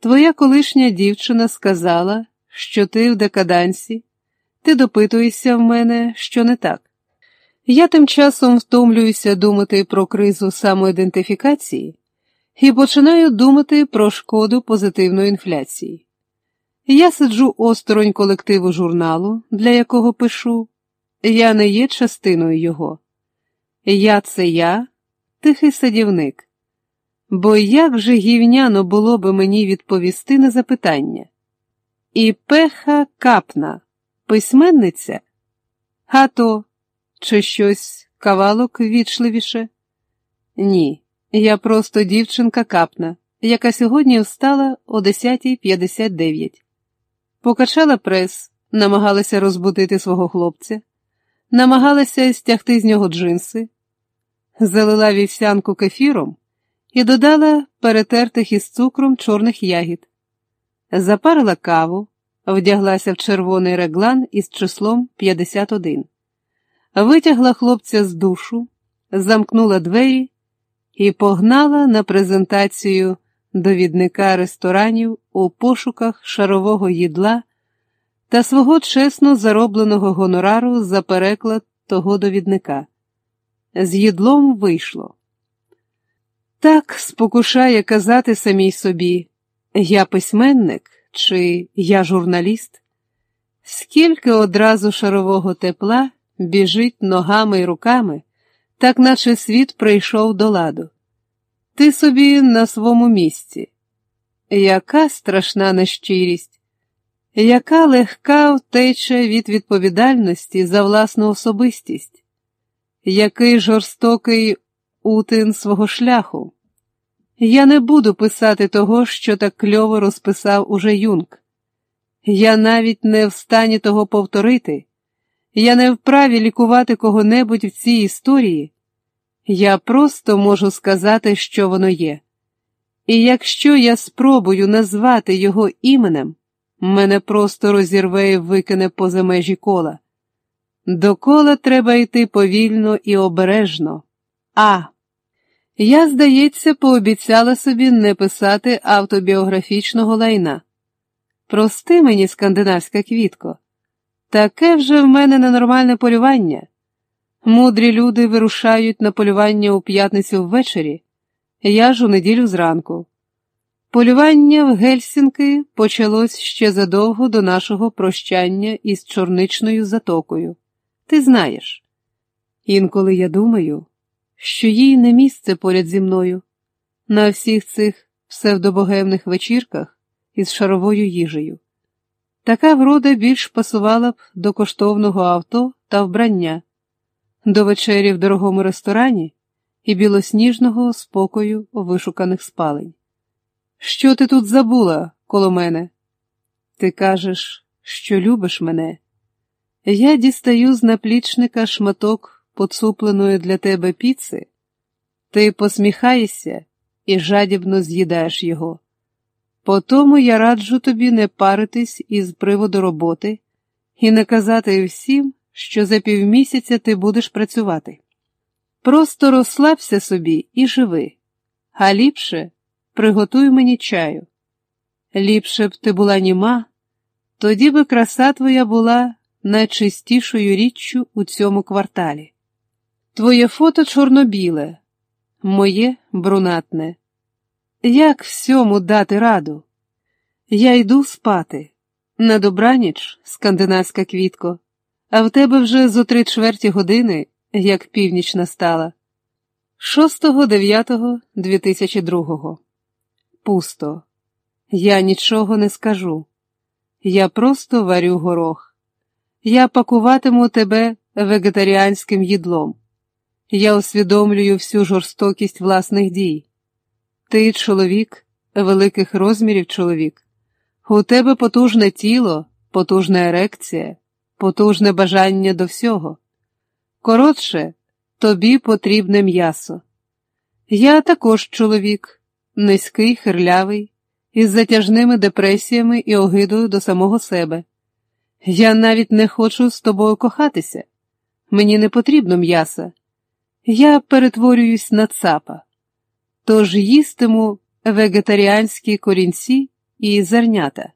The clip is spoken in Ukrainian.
Твоя колишня дівчина сказала, що ти в декадансі, ти допитуєшся в мене, що не так. Я тим часом втомлююся думати про кризу самоідентифікації і починаю думати про шкоду позитивної інфляції. Я сиджу осторонь колективу журналу, для якого пишу, я не є частиною його. Я це я, тихий садівник. Бо як же гівняно було би мені відповісти на запитання? І пеха капна, письменниця? А то, чи щось кавалок вічливіше? Ні, я просто дівчинка капна, яка сьогодні встала о 10.59. Покачала прес, намагалася розбудити свого хлопця, намагалася стягти з нього джинси, залила вівсянку кефіром і додала перетертих із цукром чорних ягід, запарила каву, вдяглася в червоний реглан із числом 51, витягла хлопця з душу, замкнула двері і погнала на презентацію довідника ресторанів у пошуках шарового їдла та свого чесно заробленого гонорару за переклад того довідника. З їдлом вийшло. Так спокушає казати самій собі я письменник чи я журналіст, скільки одразу шарового тепла біжить ногами й руками, так наче світ прийшов до ладу. Ти собі на своєму місці. Яка страшна нещирість, яка легка втеча від відповідальності за власну особистість, який жорстокий утин свого шляху. Я не буду писати того, що так кльово розписав уже Юнг. Я навіть не в стані того повторити, я не вправі лікувати кого-небудь в цій історії. Я просто можу сказати, що воно є. І якщо я спробую назвати його іменем, мене просто розірве і викине поза межі кола. До кола треба йти повільно і обережно. А. Я, здається, пообіцяла собі не писати автобіографічного лайна. Прости мені, скандинавська квітко, таке вже в мене ненормальне полювання. Мудрі люди вирушають на полювання у п'ятницю ввечері, я ж у неділю зранку. Полювання в Гельсінки почалось ще задовго до нашого прощання із чорничною затокою. Ти знаєш. Інколи я думаю, що їй не місце поряд зі мною на всіх цих псевдобогемних вечірках із шаровою їжею. Така врода більш пасувала б до коштовного авто та вбрання, до вечері в дорогому ресторані і білосніжного спокою вишуканих спалень. Що ти тут забула коло мене? Ти кажеш, що любиш мене. Я дістаю з наплічника шматок поцупленої для тебе піци, ти посміхаєшся і жадібно з'їдаєш його. Потому я раджу тобі не паритись із приводу роботи і не казати всім, що за півмісяця ти будеш працювати. Просто розслабся собі і живи, а ліпше приготуй мені чаю. Ліпше б ти була німа, тоді би краса твоя була найчистішою річчю у цьому кварталі. Твоє фото чорно-біле, моє брунатне. Як всьому дати раду? Я йду спати. На добраніч, скандинавська квітко, а в тебе вже зо три чверті години, як північ настала. 6.9.2002 Пусто. Я нічого не скажу. Я просто варю горох. Я пакуватиму тебе вегетаріанським їдлом. Я усвідомлюю всю жорстокість власних дій. Ти чоловік, великих розмірів чоловік. У тебе потужне тіло, потужна ерекція, потужне бажання до всього. Коротше, тобі потрібне м'ясо. Я також чоловік, низький, хирлявий, із затяжними депресіями і огидою до самого себе. Я навіть не хочу з тобою кохатися. Мені не потрібно м'яса. Я перетворююсь на цапа. Тож їстиму вегетаріанські корінці і зернята.